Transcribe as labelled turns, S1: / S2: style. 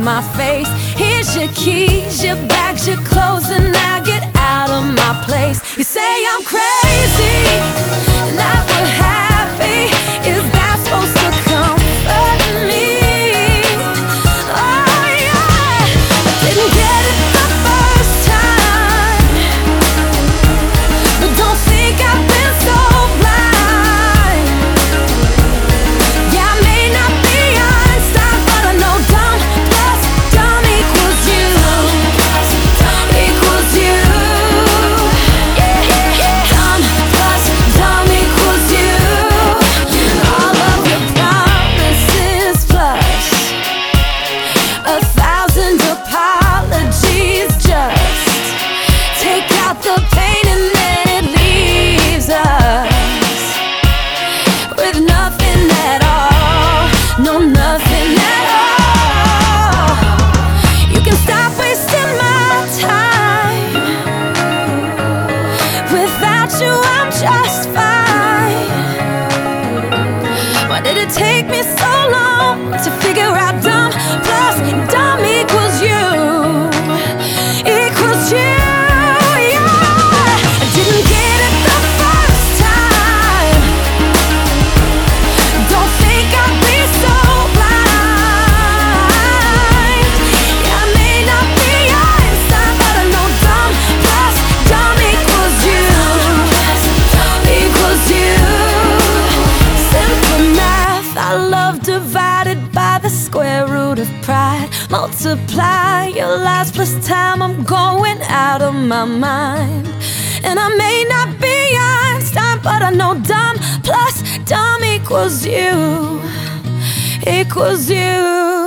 S1: My face. Here's your keys, your bags, your clothes, and now get out of my place. You say I'm crazy, just fine. Why did it take me so long to figure out of pride. Multiply your lies plus time. I'm going out of my mind. And I may not be Einstein, but I know dumb plus dumb equals you. Equals you.